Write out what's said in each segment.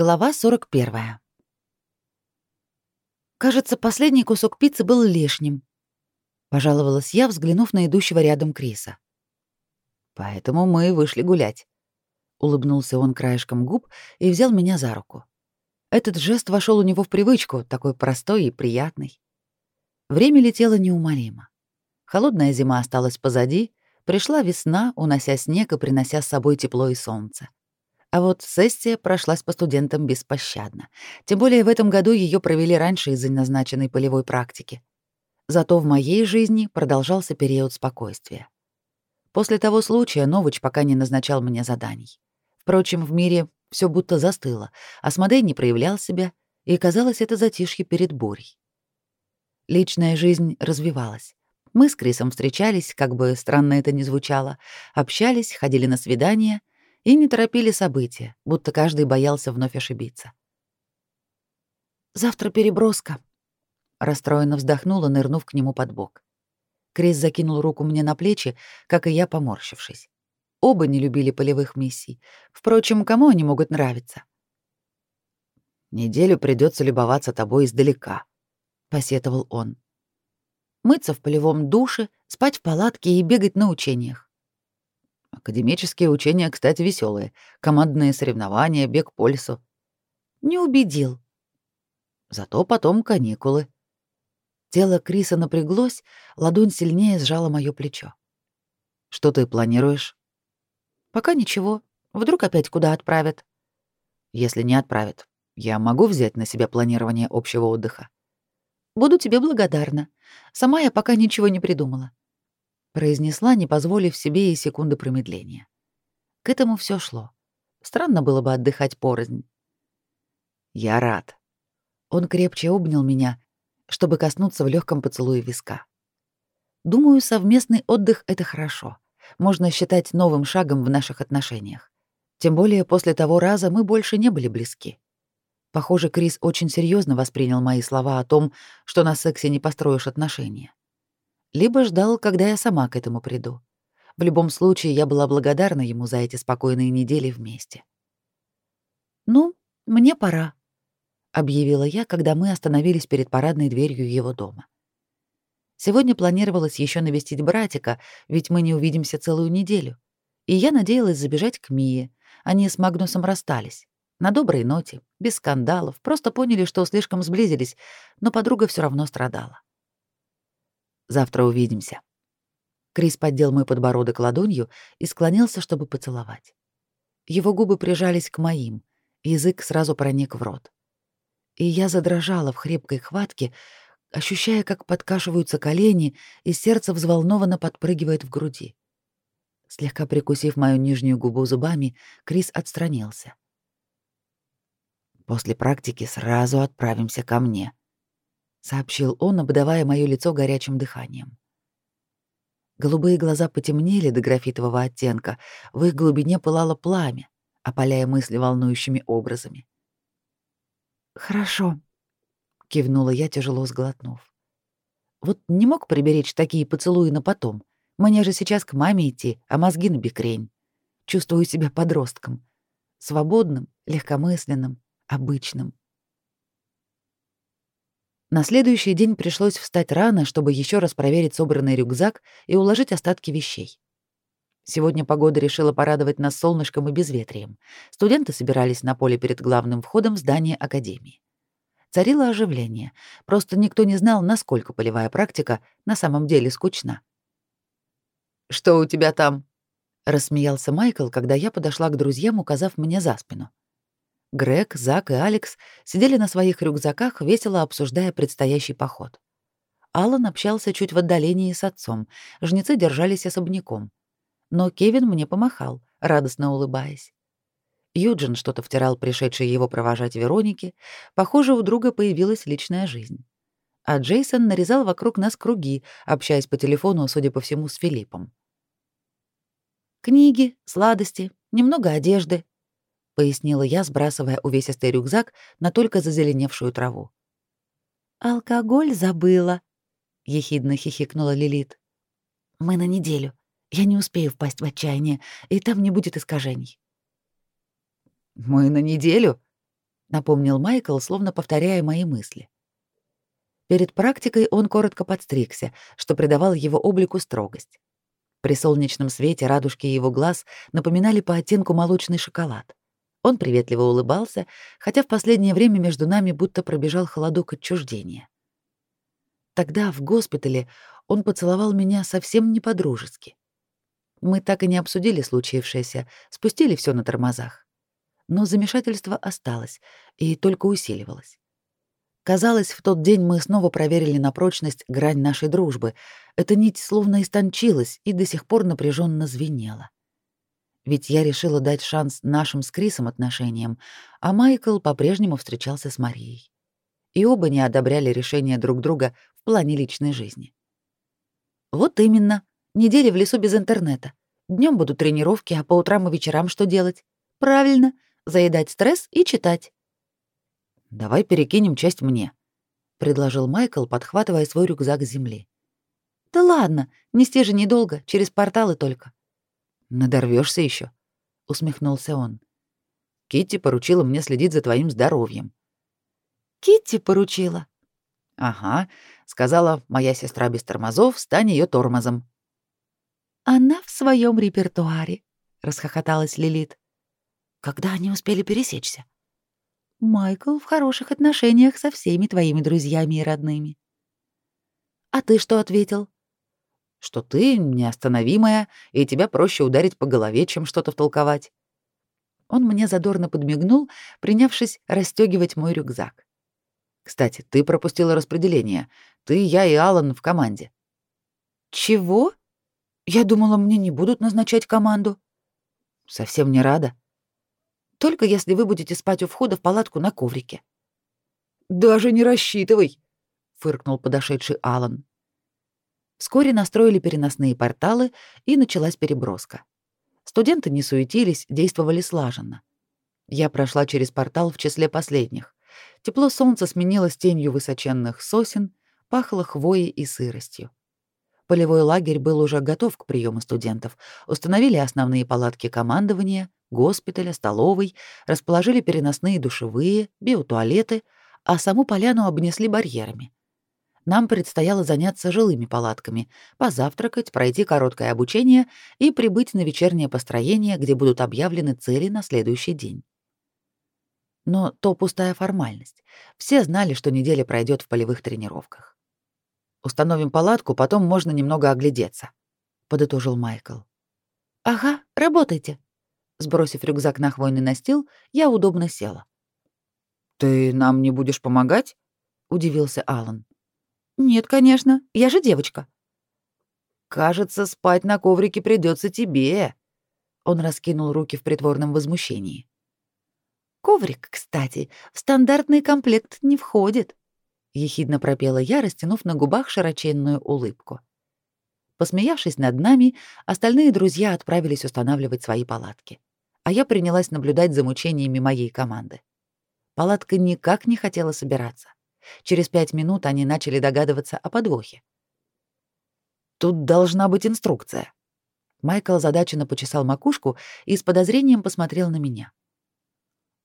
Глава 41. Кажется, последний кусок пиццы был лишним, пожаловалась я, взглянув на идущего рядом Криса. Поэтому мы вышли гулять. Улыбнулся он краешком губ и взял меня за руку. Этот жест вошел у него в привычку, такой простой и приятный. Время летело неумолимо. Холодная зима осталась позади, пришла весна, унося снег и принося с собой тепло и солнце. А вот сессия прошлась по студентам беспощадно. Тем более в этом году ее провели раньше из-за назначенной полевой практики. Зато в моей жизни продолжался период спокойствия. После того случая Новыч пока не назначал мне заданий. Впрочем, в мире все будто застыло, а Смодей не проявлял себя, и казалось это затишье перед бурей. Личная жизнь развивалась. Мы с Крисом встречались, как бы странно это ни звучало, общались, ходили на свидания — и не торопили события, будто каждый боялся вновь ошибиться. «Завтра переброска», — расстроенно вздохнула, нырнув к нему под бок. Крис закинул руку мне на плечи, как и я, поморщившись. Оба не любили полевых миссий. Впрочем, кому они могут нравиться? «Неделю придется любоваться тобой издалека», — посетовал он. «Мыться в полевом душе, спать в палатке и бегать на учениях. Академические учения, кстати, веселые. Командные соревнования, бег по лесу. Не убедил. Зато потом каникулы. Тело Криса напряглось, ладонь сильнее сжала моё плечо. Что ты планируешь? Пока ничего. Вдруг опять куда отправят? Если не отправят, я могу взять на себя планирование общего отдыха. Буду тебе благодарна. Сама я пока ничего не придумала произнесла, не позволив себе и секунды промедления. К этому все шло. Странно было бы отдыхать порознь. Я рад. Он крепче обнял меня, чтобы коснуться в легком поцелуе виска. Думаю, совместный отдых это хорошо. Можно считать новым шагом в наших отношениях. Тем более после того раза мы больше не были близки. Похоже, Крис очень серьезно воспринял мои слова о том, что на сексе не построишь отношения либо ждал, когда я сама к этому приду. В любом случае, я была благодарна ему за эти спокойные недели вместе. «Ну, мне пора», — объявила я, когда мы остановились перед парадной дверью его дома. Сегодня планировалось еще навестить братика, ведь мы не увидимся целую неделю. И я надеялась забежать к Мие. Они с Магнусом расстались. На доброй ноте, без скандалов, просто поняли, что слишком сблизились, но подруга все равно страдала. Завтра увидимся. Крис поддел мой подбородок ладонью и склонился, чтобы поцеловать. Его губы прижались к моим, язык сразу проник в рот. И я задрожала в хрипкой хватке, ощущая, как подкашиваются колени, и сердце взволнованно подпрыгивает в груди. Слегка прикусив мою нижнюю губу зубами, Крис отстранился. После практики сразу отправимся ко мне, сообщил он, обдавая моё лицо горячим дыханием. Голубые глаза потемнели до графитового оттенка, в их глубине пылало пламя, опаляя мысли волнующими образами. «Хорошо», — кивнула я, тяжело сглотнув. «Вот не мог приберечь такие поцелуи на потом. Мне же сейчас к маме идти, а мозги на бекрень. Чувствую себя подростком. Свободным, легкомысленным, обычным. На следующий день пришлось встать рано, чтобы еще раз проверить собранный рюкзак и уложить остатки вещей. Сегодня погода решила порадовать нас солнышком и безветрием. Студенты собирались на поле перед главным входом в здание академии. Царило оживление, просто никто не знал, насколько полевая практика на самом деле скучна. «Что у тебя там?» — рассмеялся Майкл, когда я подошла к друзьям, указав мне за спину. Грег, Зак и Алекс сидели на своих рюкзаках, весело обсуждая предстоящий поход. Алан общался чуть в отдалении с отцом, жнецы держались особняком. Но Кевин мне помахал, радостно улыбаясь. Юджин что-то втирал пришедшей его провожать Веронике. Похоже, у друга появилась личная жизнь. А Джейсон нарезал вокруг нас круги, общаясь по телефону, судя по всему, с Филиппом. Книги, сладости, немного одежды, пояснила я, сбрасывая увесистый рюкзак на только зазеленевшую траву. Алкоголь забыла, ехидно хихикнула Лилит. Мы на неделю. Я не успею впасть в отчаяние, и там не будет искажений. Мы на неделю? напомнил Майкл, словно повторяя мои мысли. Перед практикой он коротко подстригся, что придавало его облику строгость. При солнечном свете радужки его глаз напоминали по оттенку молочный шоколад. Он приветливо улыбался, хотя в последнее время между нами будто пробежал холодок отчуждения. Тогда, в госпитале, он поцеловал меня совсем не по-дружески. Мы так и не обсудили случившееся, спустили все на тормозах. Но замешательство осталось и только усиливалось. Казалось, в тот день мы снова проверили на прочность грань нашей дружбы. Эта нить словно истончилась и до сих пор напряженно звенела. Ведь я решила дать шанс нашим с Крисом отношениям, а Майкл по-прежнему встречался с Марией. И оба не одобряли решение друг друга в плане личной жизни. Вот именно. Недели в лесу без интернета. Днем будут тренировки, а по утрам и вечерам что делать? Правильно, заедать стресс и читать. Давай перекинем часть мне, предложил Майкл, подхватывая свой рюкзак с земли. Да ладно, нести же недолго, через порталы только. Надорвешься еще, усмехнулся он. Китти поручила мне следить за твоим здоровьем. Китти поручила. Ага, сказала моя сестра без тормозов, стань ее тормозом. Она в своем репертуаре, расхохоталась Лилит. Когда они успели пересечься? Майкл в хороших отношениях со всеми твоими друзьями и родными. А ты что ответил? Что ты неостановимая, и тебя проще ударить по голове, чем что-то втолковать. Он мне задорно подмигнул, принявшись расстегивать мой рюкзак. Кстати, ты пропустила распределение. Ты, я и Алан в команде. Чего? Я думала, мне не будут назначать команду. Совсем не рада. Только если вы будете спать у входа в палатку на коврике. Даже не рассчитывай, фыркнул подошедший Алан. Вскоре настроили переносные порталы, и началась переброска. Студенты не суетились, действовали слаженно. Я прошла через портал в числе последних. Тепло солнца сменилось тенью высоченных сосен, пахло хвоей и сыростью. Полевой лагерь был уже готов к приему студентов. Установили основные палатки командования, госпиталя, столовой, расположили переносные душевые, биотуалеты, а саму поляну обнесли барьерами. Нам предстояло заняться жилыми палатками, позавтракать, пройти короткое обучение и прибыть на вечернее построение, где будут объявлены цели на следующий день. Но то пустая формальность. Все знали, что неделя пройдет в полевых тренировках. Установим палатку, потом можно немного оглядеться, подытожил Майкл. Ага, работайте, Сбросив рюкзак на хвойный настил, я удобно села. «Ты нам не будешь помогать?» — удивился Алан. «Нет, конечно, я же девочка». «Кажется, спать на коврике придется тебе». Он раскинул руки в притворном возмущении. «Коврик, кстати, в стандартный комплект не входит», — ехидно пропела я, растянув на губах широченную улыбку. Посмеявшись над нами, остальные друзья отправились устанавливать свои палатки а я принялась наблюдать за мучениями моей команды. Палатка никак не хотела собираться. Через пять минут они начали догадываться о подвохе. «Тут должна быть инструкция». Майкл задаченно почесал макушку и с подозрением посмотрел на меня.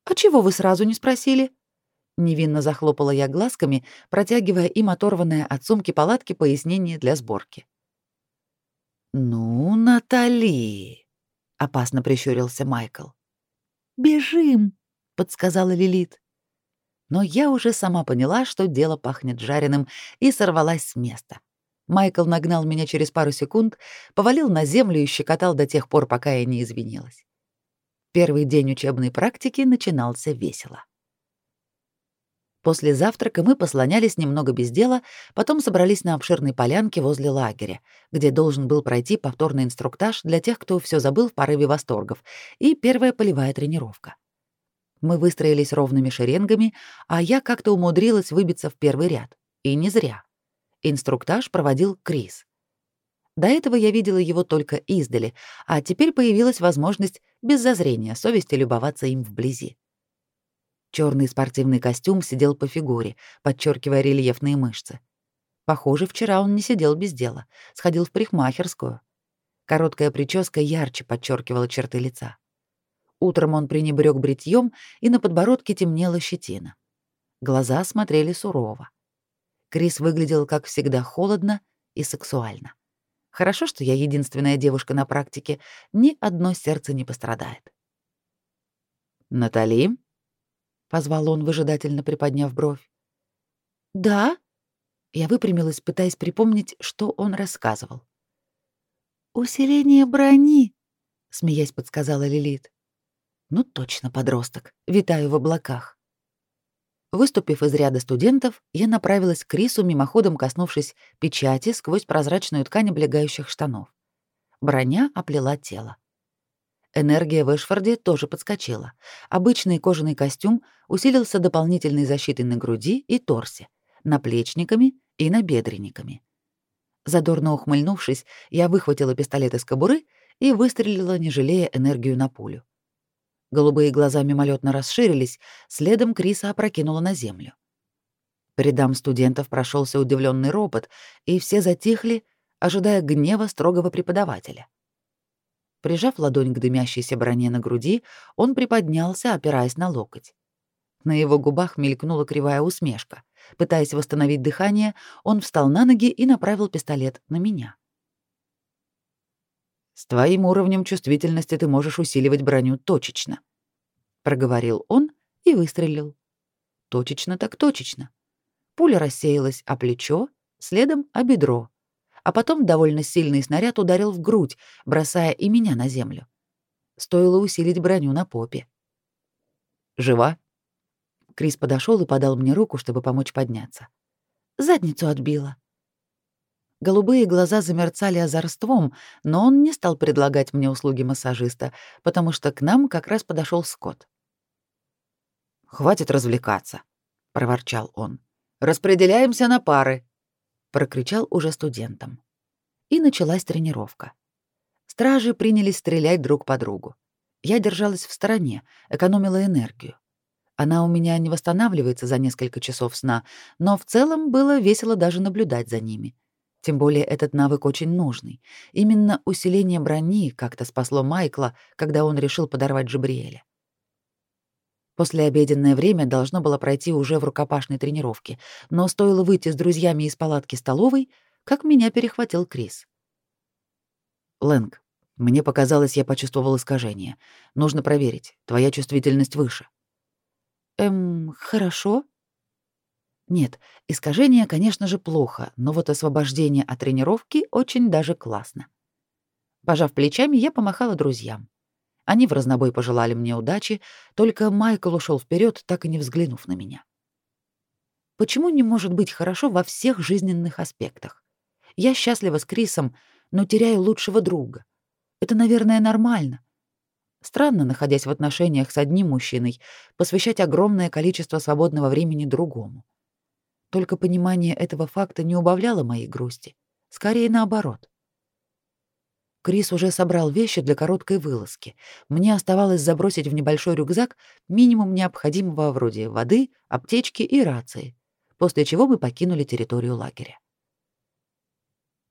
«А чего вы сразу не спросили?» Невинно захлопала я глазками, протягивая им оторванное от сумки палатки пояснение для сборки. «Ну, Натали!» опасно прищурился Майкл. Бежим, подсказала Лилит. Но я уже сама поняла, что дело пахнет жареным, и сорвалась с места. Майкл нагнал меня через пару секунд, повалил на землю и щекотал до тех пор, пока я не извинилась. Первый день учебной практики начинался весело. После завтрака мы послонялись немного без дела, потом собрались на обширной полянке возле лагеря, где должен был пройти повторный инструктаж для тех, кто все забыл в порыве восторгов, и первая полевая тренировка. Мы выстроились ровными шеренгами, а я как-то умудрилась выбиться в первый ряд. И не зря. Инструктаж проводил Крис. До этого я видела его только издали, а теперь появилась возможность без зазрения совести любоваться им вблизи. Черный спортивный костюм сидел по фигуре, подчеркивая рельефные мышцы. Похоже, вчера он не сидел без дела, сходил в парикмахерскую. Короткая прическа ярче подчеркивала черты лица. Утром он пренебрег бритьем, и на подбородке темнела щетина. Глаза смотрели сурово. Крис выглядел, как всегда, холодно и сексуально. Хорошо, что я единственная девушка на практике, ни одно сердце не пострадает. «Натали?» — позвал он, выжидательно приподняв бровь. «Да?» Я выпрямилась, пытаясь припомнить, что он рассказывал. «Усиление брони», — смеясь подсказала Лилит. «Ну точно, подросток. Витаю в облаках». Выступив из ряда студентов, я направилась к Крису, мимоходом коснувшись печати сквозь прозрачную ткань облегающих штанов. Броня оплела тело. Энергия в Эшфорде тоже подскочила. Обычный кожаный костюм усилился дополнительной защитой на груди и торсе, наплечниками и набедренниками. Задорно ухмыльнувшись, я выхватила пистолет из кобуры и выстрелила, не жалея энергию на пулю. Голубые глаза мимолетно расширились, следом Криса опрокинула на землю. По рядам студентов прошелся удивленный ропот, и все затихли, ожидая гнева строгого преподавателя. Прижав ладонь к дымящейся броне на груди, он приподнялся, опираясь на локоть. На его губах мелькнула кривая усмешка. Пытаясь восстановить дыхание, он встал на ноги и направил пистолет на меня. С твоим уровнем чувствительности ты можешь усиливать броню точечно, проговорил он и выстрелил. Точечно так точечно. Пуля рассеялась о плечо, следом о бедро, а потом довольно сильный снаряд ударил в грудь, бросая и меня на землю. Стоило усилить броню на попе. Жива? Крис подошел и подал мне руку, чтобы помочь подняться. Задницу отбила. Голубые глаза замерцали озорством, но он не стал предлагать мне услуги массажиста, потому что к нам как раз подошел Скотт. «Хватит развлекаться», — проворчал он. «Распределяемся на пары», — прокричал уже студентам. И началась тренировка. Стражи принялись стрелять друг по другу. Я держалась в стороне, экономила энергию. Она у меня не восстанавливается за несколько часов сна, но в целом было весело даже наблюдать за ними — тем более этот навык очень нужный. Именно усиление брони как-то спасло Майкла, когда он решил подорвать Джабриэля. Послеобеденное время должно было пройти уже в рукопашной тренировке, но стоило выйти с друзьями из палатки столовой, как меня перехватил Крис. «Лэнг, мне показалось, я почувствовал искажение. Нужно проверить. Твоя чувствительность выше». «Эм, хорошо», нет, искажение, конечно же, плохо, но вот освобождение от тренировки очень даже классно. Пожав плечами, я помахала друзьям. Они в разнобой пожелали мне удачи, только Майкл ушел вперед, так и не взглянув на меня. Почему не может быть хорошо во всех жизненных аспектах? Я счастлива с Крисом, но теряю лучшего друга. Это, наверное, нормально. Странно, находясь в отношениях с одним мужчиной, посвящать огромное количество свободного времени другому. Только понимание этого факта не убавляло моей грусти. Скорее наоборот. Крис уже собрал вещи для короткой вылазки. Мне оставалось забросить в небольшой рюкзак минимум необходимого вроде воды, аптечки и рации, после чего мы покинули территорию лагеря.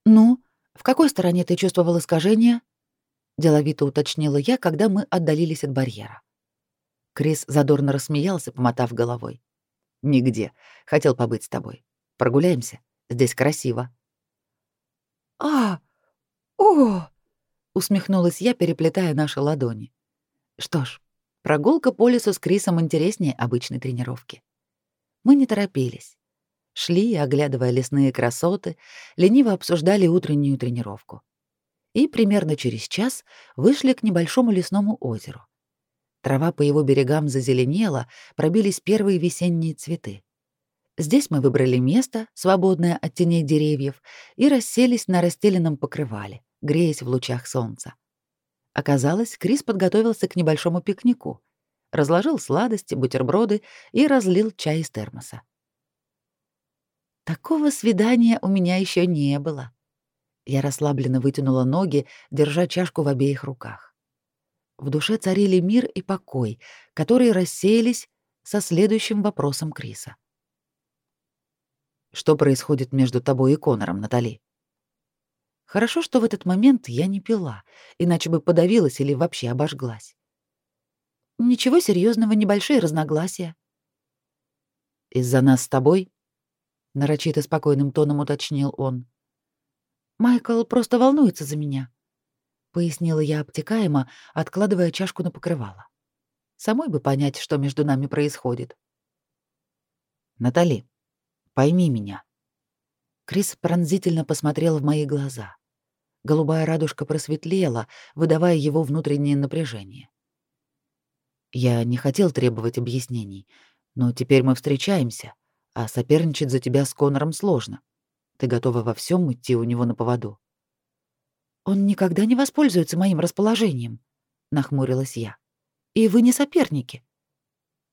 «Ну, в какой стороне ты чувствовал искажение?» — деловито уточнила я, когда мы отдалились от барьера. Крис задорно рассмеялся, помотав головой. Нигде. Хотел побыть с тобой. Прогуляемся. Здесь красиво. А! О! усмехнулась я, переплетая наши ладони. Что ж, прогулка по лесу с Крисом интереснее обычной тренировки. Мы не торопились. Шли, оглядывая лесные красоты, лениво обсуждали утреннюю тренировку. И примерно через час вышли к небольшому лесному озеру. Трава по его берегам зазеленела, пробились первые весенние цветы. Здесь мы выбрали место, свободное от теней деревьев, и расселись на расстеленном покрывале, греясь в лучах солнца. Оказалось, Крис подготовился к небольшому пикнику, разложил сладости, бутерброды и разлил чай из термоса. Такого свидания у меня еще не было. Я расслабленно вытянула ноги, держа чашку в обеих руках. В душе царили мир и покой, которые рассеялись со следующим вопросом Криса. «Что происходит между тобой и Конором, Натали?» Хорошо, что в этот момент я не пила, иначе бы подавилась или вообще обожглась. Ничего серьезного, небольшие разногласия. Из-за нас с тобой? нарочито спокойным тоном уточнил он. Майкл просто волнуется за меня, пояснила я обтекаемо, откладывая чашку на покрывало. Самой бы понять, что между нами происходит. Натали, пойми меня. Крис пронзительно посмотрел в мои глаза. Голубая радужка просветлела, выдавая его внутреннее напряжение. Я не хотел требовать объяснений, но теперь мы встречаемся, а соперничать за тебя с Конором сложно. Ты готова во всем идти у него на поводу. Он никогда не воспользуется моим расположением, нахмурилась я. И вы не соперники.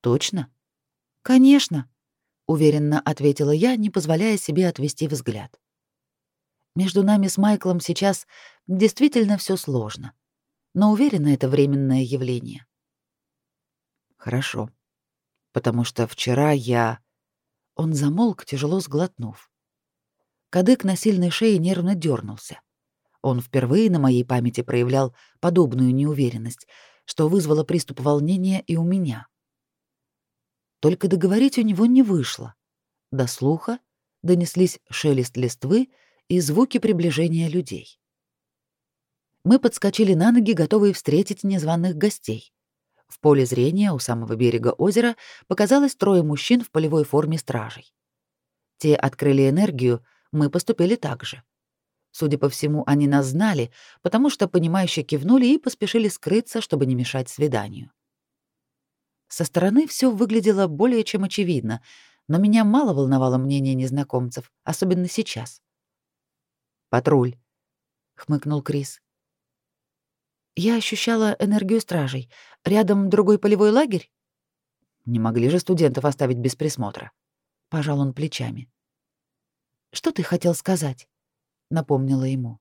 Точно? Конечно, уверенно ответила я, не позволяя себе отвести взгляд. Между нами с Майклом сейчас действительно все сложно, но уверена, это временное явление. Хорошо. Потому что вчера я Он замолк, тяжело сглотнув. Кадык на сильной шее нервно дернулся. Он впервые на моей памяти проявлял подобную неуверенность, что вызвало приступ волнения и у меня. Только договорить у него не вышло. До слуха донеслись шелест листвы и звуки приближения людей. Мы подскочили на ноги, готовые встретить незваных гостей. В поле зрения у самого берега озера показалось трое мужчин в полевой форме стражей. Те открыли энергию, мы поступили так же. Судя по всему, они нас знали, потому что понимающе кивнули и поспешили скрыться, чтобы не мешать свиданию. Со стороны все выглядело более чем очевидно, но меня мало волновало мнение незнакомцев, особенно сейчас. «Патруль», — хмыкнул Крис. Я ощущала энергию стражей. Рядом другой полевой лагерь? Не могли же студентов оставить без присмотра. Пожал он плечами. Что ты хотел сказать? Напомнила ему.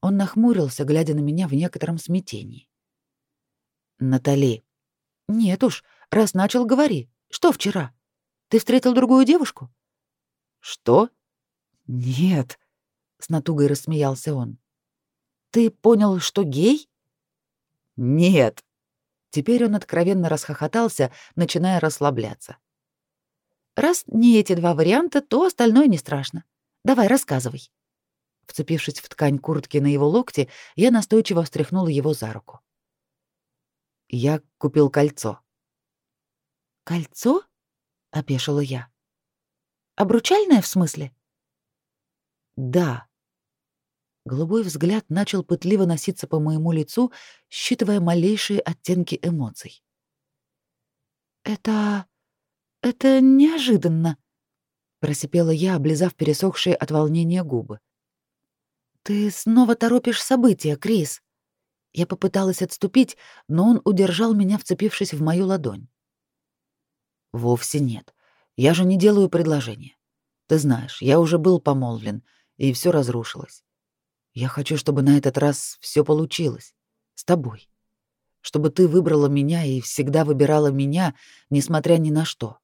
Он нахмурился, глядя на меня в некотором смятении. Натали. Нет уж, раз начал, говори. Что вчера? Ты встретил другую девушку? Что? Нет, с натугой рассмеялся он. Ты понял, что гей? Нет. Теперь он откровенно расхохотался, начиная расслабляться. Раз не эти два варианта, то остальное не страшно. Давай, рассказывай. Вцепившись в ткань куртки на его локте, я настойчиво встряхнула его за руку. Я купил кольцо. Кольцо? опешила я. Обручальное в смысле? Да. Голубой взгляд начал пытливо носиться по моему лицу, считывая малейшие оттенки эмоций. Это это неожиданно, просипела я, облизав пересохшие от волнения губы. Ты снова торопишь события, Крис. Я попыталась отступить, но он удержал меня, вцепившись в мою ладонь. Вовсе нет. Я же не делаю предложения. Ты знаешь, я уже был помолвлен, и все разрушилось. Я хочу, чтобы на этот раз все получилось. С тобой. Чтобы ты выбрала меня и всегда выбирала меня, несмотря ни на что.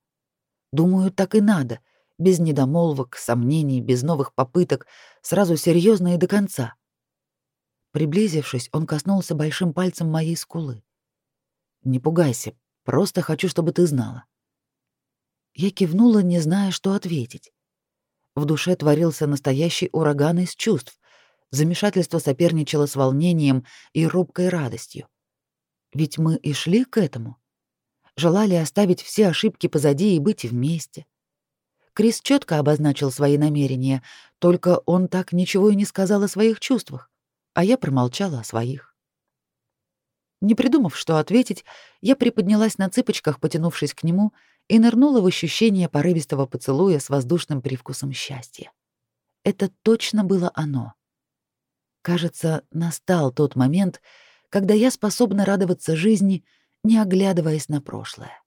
Думаю, так и надо — без недомолвок, сомнений, без новых попыток, сразу серьезно и до конца. Приблизившись, он коснулся большим пальцем моей скулы. «Не пугайся, просто хочу, чтобы ты знала». Я кивнула, не зная, что ответить. В душе творился настоящий ураган из чувств. Замешательство соперничало с волнением и робкой радостью. Ведь мы и шли к этому. Желали оставить все ошибки позади и быть вместе. Крис четко обозначил свои намерения, только он так ничего и не сказал о своих чувствах, а я промолчала о своих. Не придумав, что ответить, я приподнялась на цыпочках, потянувшись к нему, и нырнула в ощущение порывистого поцелуя с воздушным привкусом счастья. Это точно было оно. Кажется, настал тот момент, когда я способна радоваться жизни, не оглядываясь на прошлое.